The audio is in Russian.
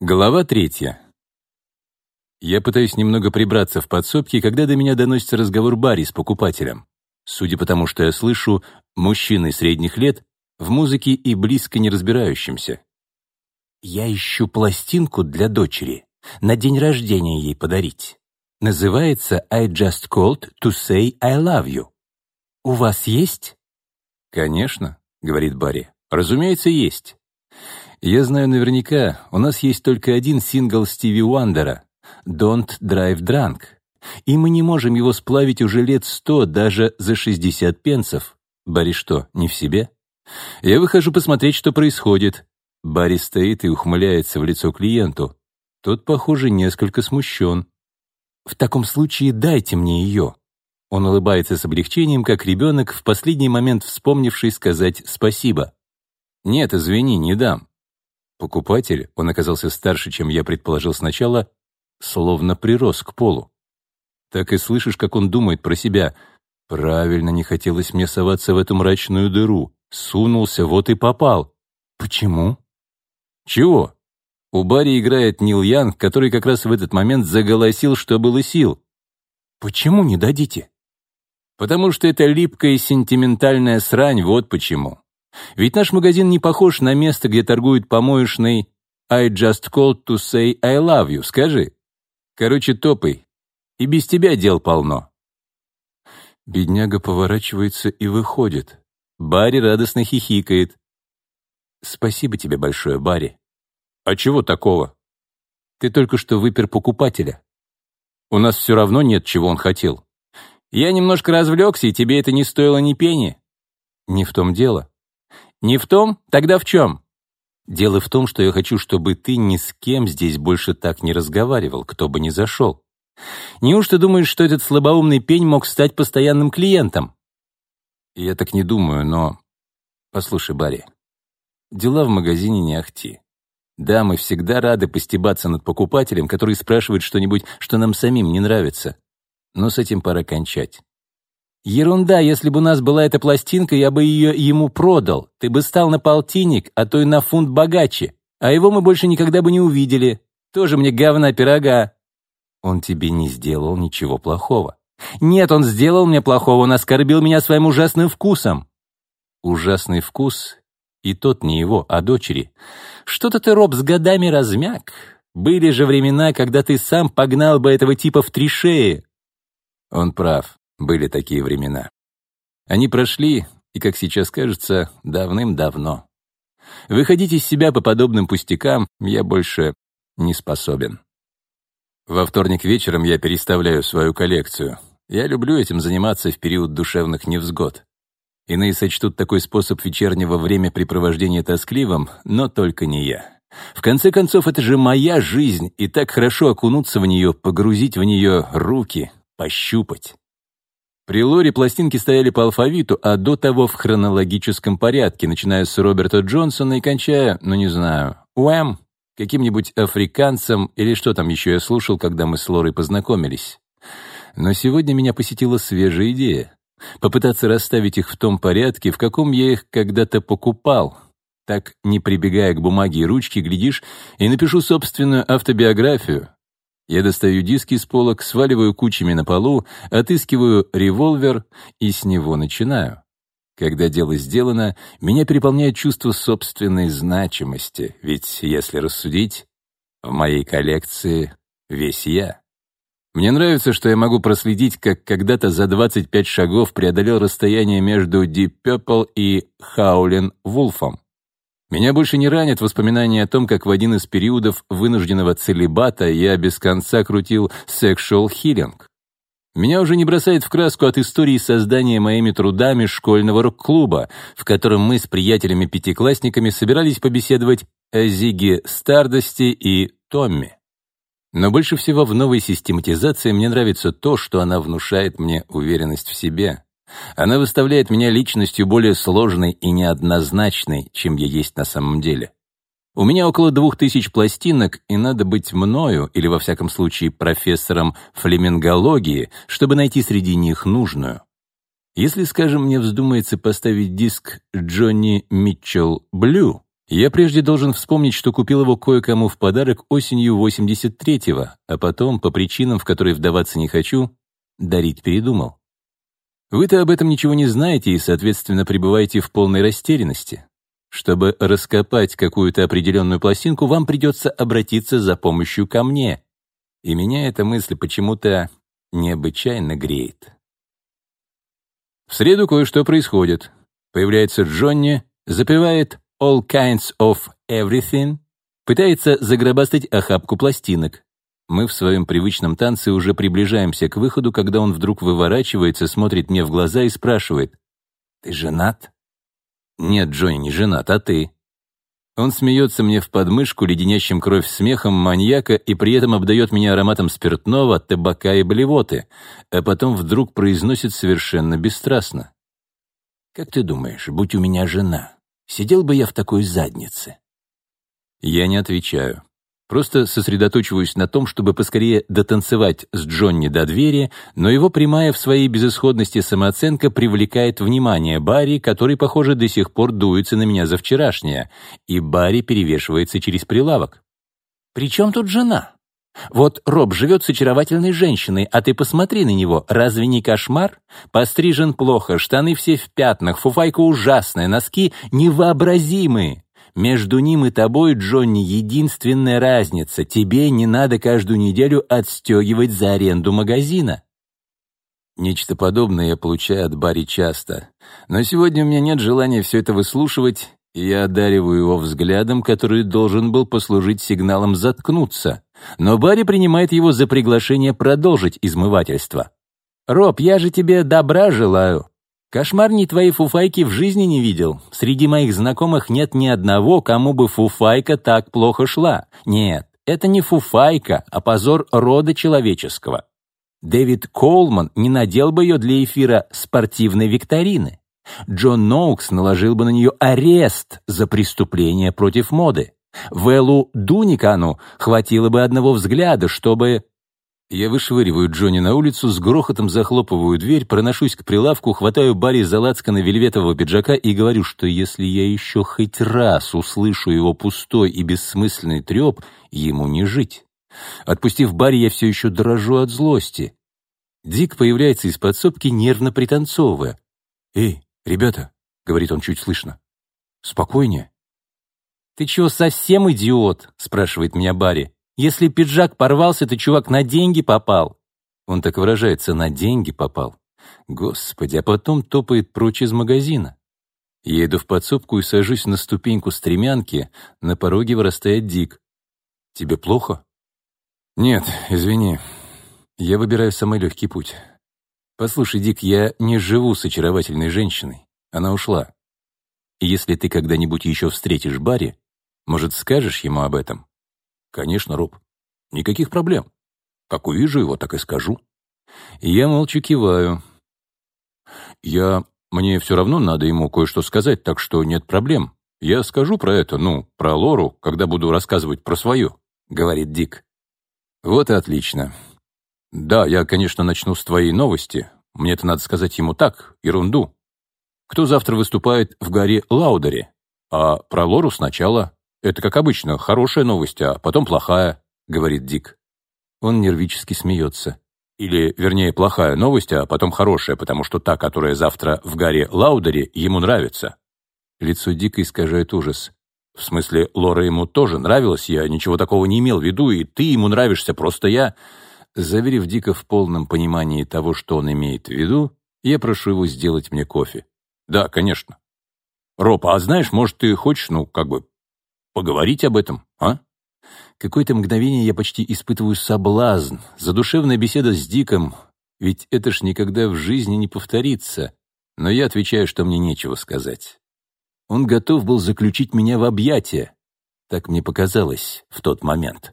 Глава третья. Я пытаюсь немного прибраться в подсобке, когда до меня доносится разговор Барри с покупателем. Судя по тому, что я слышу, мужчины средних лет в музыке и близко не разбирающимся. «Я ищу пластинку для дочери. На день рождения ей подарить. Называется «I just called to say I love you». У вас есть?» «Конечно», — говорит Барри. «Разумеется, есть». Я знаю наверняка, у нас есть только один сингл Стиви Уандера «Don't Drive Drunk», и мы не можем его сплавить уже лет сто, даже за 60 пенсов. Барри что, не в себе? Я выхожу посмотреть, что происходит. Барри стоит и ухмыляется в лицо клиенту. Тот, похоже, несколько смущен. «В таком случае дайте мне ее». Он улыбается с облегчением, как ребенок, в последний момент вспомнивший сказать «спасибо». «Нет, извини, не дам. Покупатель, он оказался старше, чем я предположил сначала, словно прирос к полу. Так и слышишь, как он думает про себя. «Правильно, не хотелось мне соваться в эту мрачную дыру. Сунулся, вот и попал». «Почему?» «Чего?» У Барри играет Нил Янг, который как раз в этот момент заголосил, что было сил. «Почему не дадите?» «Потому что это липкая сентиментальная срань, вот почему. Ведь наш магазин не похож на место, где торгуют помоечной «I just called to say I love you», скажи. Короче, топай. И без тебя дел полно. Бедняга поворачивается и выходит. Барри радостно хихикает. «Спасибо тебе большое, Барри». «А чего такого?» «Ты только что выпер покупателя. У нас все равно нет, чего он хотел. Я немножко развлекся, и тебе это не стоило ни пени». «Не в том дело. «Не в том? Тогда в чем?» «Дело в том, что я хочу, чтобы ты ни с кем здесь больше так не разговаривал, кто бы ни зашел. Неужто думаешь, что этот слабоумный пень мог стать постоянным клиентом?» «Я так не думаю, но...» «Послушай, Барри, дела в магазине не ахти. Да, мы всегда рады постебаться над покупателем, который спрашивает что-нибудь, что нам самим не нравится. Но с этим пора кончать. Ерунда, если бы у нас была эта пластинка, я бы ее ему продал. Ты бы стал на полтинник, а то и на фунт богаче. А его мы больше никогда бы не увидели. Тоже мне говна пирога. Он тебе не сделал ничего плохого. Нет, он сделал мне плохого, он оскорбил меня своим ужасным вкусом. Ужасный вкус и тот не его, а дочери. Что-то ты, Роб, с годами размяк. Были же времена, когда ты сам погнал бы этого типа в три шеи. Он прав. Были такие времена. Они прошли, и, как сейчас кажется, давным-давно. Выходить из себя по подобным пустякам я больше не способен. Во вторник вечером я переставляю свою коллекцию. Я люблю этим заниматься в период душевных невзгод. Иные сочтут такой способ вечернего времяпрепровождения тоскливым, но только не я. В конце концов, это же моя жизнь, и так хорошо окунуться в нее, погрузить в нее руки, пощупать. При Лоре пластинки стояли по алфавиту, а до того в хронологическом порядке, начиная с Роберта Джонсона и кончая, ну не знаю, Уэм, каким-нибудь африканцем или что там еще я слушал, когда мы с Лорой познакомились. Но сегодня меня посетила свежая идея. Попытаться расставить их в том порядке, в каком я их когда-то покупал. Так, не прибегая к бумаге и ручке, глядишь, и напишу собственную автобиографию, я достаю диски из полок, сваливаю кучами на полу, отыскиваю револьвер и с него начинаю. Когда дело сделано, меня переполняет чувство собственной значимости, ведь, если рассудить, в моей коллекции весь я. Мне нравится, что я могу проследить, как когда-то за 25 шагов преодолел расстояние между Deep Purple и Хаулен Вулфом. Меня больше не ранят воспоминания о том, как в один из периодов вынужденного целебата я без конца крутил sexual healing. Меня уже не бросает в краску от истории создания моими трудами школьного рок-клуба, в котором мы с приятелями-пятиклассниками собирались побеседовать о Зиге Стардости и Томми. Но больше всего в новой систематизации мне нравится то, что она внушает мне уверенность в себе — она выставляет меня личностью более сложной и неоднозначной, чем я есть на самом деле. У меня около двух тысяч пластинок, и надо быть мною, или во всяком случае профессором флемингологии, чтобы найти среди них нужную. Если, скажем, мне вздумается поставить диск «Джонни Митчелл Блю», я прежде должен вспомнить, что купил его кое-кому в подарок осенью 83-го, а потом, по причинам, в которые вдаваться не хочу, дарить передумал. Вы-то об этом ничего не знаете и, соответственно, пребываете в полной растерянности. Чтобы раскопать какую-то определенную пластинку, вам придется обратиться за помощью ко мне. И меня эта мысль почему-то необычайно греет. В среду кое-что происходит. Появляется Джонни, запевает «All kinds of everything», пытается загробастать охапку пластинок. Мы в своем привычном танце уже приближаемся к выходу, когда он вдруг выворачивается, смотрит мне в глаза и спрашивает. «Ты женат?» «Нет, Джонни, не женат, а ты?» Он смеется мне в подмышку леденящим кровь смехом маньяка и при этом обдает меня ароматом спиртного, табака и блевоты, а потом вдруг произносит совершенно бесстрастно. «Как ты думаешь, будь у меня жена, сидел бы я в такой заднице?» Я не отвечаю. Просто сосредоточиваюсь на том, чтобы поскорее дотанцевать с Джонни до двери, но его прямая в своей безысходности самооценка привлекает внимание Барри, который, похоже, до сих пор дуется на меня за вчерашнее, и Барри перевешивается через прилавок. «При чем тут жена? Вот Роб живет с очаровательной женщиной, а ты посмотри на него, разве не кошмар? Пострижен плохо, штаны все в пятнах, фуфайка ужасная, носки невообразимые». Между ним и тобой, Джонни, единственная разница. Тебе не надо каждую неделю отстегивать за аренду магазина. Нечто подобное я получаю от Барри часто. Но сегодня у меня нет желания все это выслушивать, и я одариваю его взглядом, который должен был послужить сигналом заткнуться. Но Барри принимает его за приглашение продолжить измывательство. «Роб, я же тебе добра желаю. Кошмарней твоей фуфайки в жизни не видел. Среди моих знакомых нет ни одного, кому бы фуфайка так плохо шла. Нет, это не фуфайка, а позор рода человеческого. Дэвид Колман не надел бы ее для эфира спортивной викторины. Джон Ноукс наложил бы на нее арест за преступление против моды. Вэлу Дуникану хватило бы одного взгляда, чтобы... Я вышвыриваю Джонни на улицу, с грохотом захлопываю дверь, проношусь к прилавку, хватаю Барри за лацкана вельветового пиджака и говорю, что если я еще хоть раз услышу его пустой и бессмысленный треп, ему не жить. Отпустив Барри, я все еще дрожу от злости. Дик появляется из подсобки, нервно пританцовывая. «Эй, ребята», — говорит он чуть слышно, — «спокойнее». «Ты чего, совсем идиот?» — спрашивает меня Барри. Если пиджак порвался, то чувак на деньги попал. Он так выражается, на деньги попал. Господи, а потом топает прочь из магазина. Я иду в подсобку и сажусь на ступеньку стремянки, на пороге вырастает Дик. «Тебе плохо?» «Нет, извини. Я выбираю самый легкий путь. Послушай, Дик, я не живу с очаровательной женщиной. Она ушла. Если ты когда-нибудь еще встретишь Барри, может, скажешь ему об этом?» «Конечно, Роб. Никаких проблем. Как увижу его, так и скажу». Я молча киваю. «Я... Мне все равно надо ему кое-что сказать, так что нет проблем. Я скажу про это, ну, про Лору, когда буду рассказывать про свое», — говорит Дик. «Вот и отлично. Да, я, конечно, начну с твоей новости. Мне-то надо сказать ему так, ерунду. Кто завтра выступает в горе Лаудере? А про Лору сначала. «Это, как обычно, хорошая новость, а потом плохая», — говорит Дик. Он нервически смеется. Или, вернее, плохая новость, а потом хорошая, потому что та, которая завтра в Гарри Лаудере, ему нравится. Лицо Дика искажает ужас. В смысле, Лора ему тоже нравилась, я ничего такого не имел в виду, и ты ему нравишься, просто я... Заверив Дика в полном понимании того, что он имеет в виду, я прошу его сделать мне кофе. Да, конечно. Роб, а знаешь, может, ты хочешь, ну, как бы, Поговорить об этом, а? Какое-то мгновение я почти испытываю соблазн. Задушевная беседа с Диком, ведь это ж никогда в жизни не повторится. Но я отвечаю, что мне нечего сказать. Он готов был заключить меня в объятия. Так мне показалось в тот момент.